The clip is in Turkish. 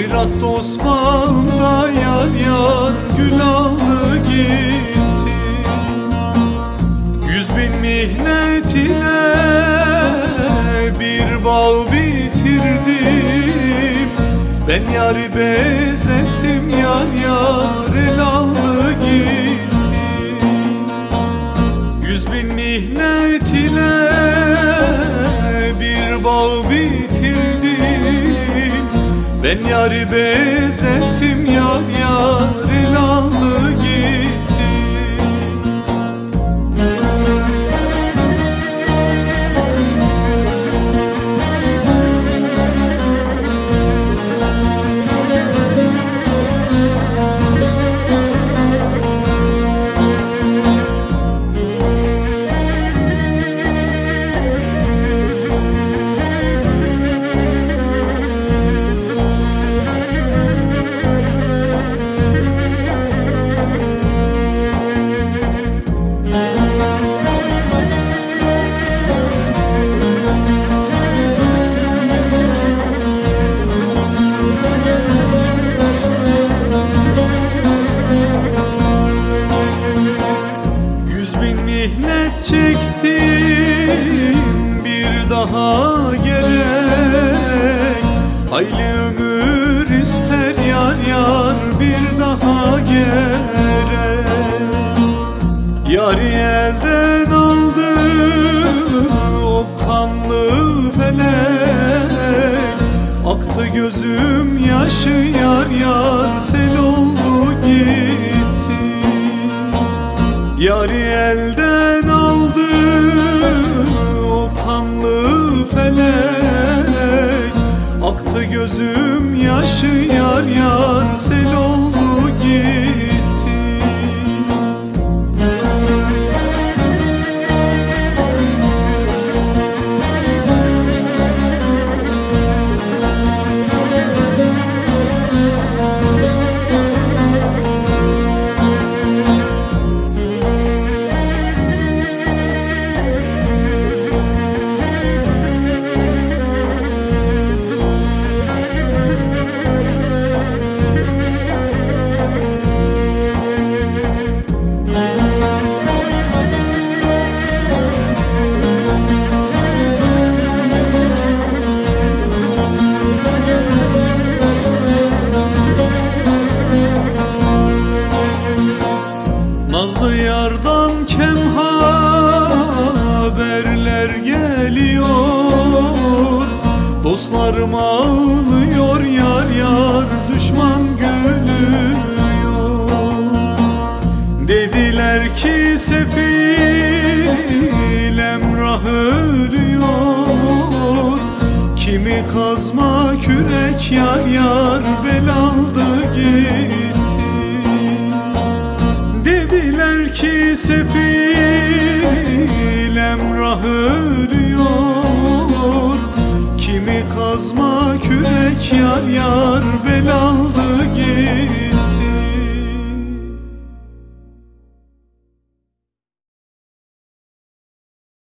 Hoyrat Osman da yar yar gül aldı gitti. Yüz bin mihnet ile bir bağ bitirdim. Ben yarı bezettim yar yar el aldı gitti. Yüz bin mihnet Ben yarı bezettim bir daha gerek. Hayli ömür ister yar yar bir daha gerek. Yarı elden aldı o kanlı felek. Aktı gözüm yaşı yar yar sel oldu gitti. Yarı yar Dostlarım ağlıyor yar yar düşman gülüyor. Dediler ki sefil Emrah ölüyor. Kimi kazma kürek yar yar bel aldı gitti. Dediler ki sefil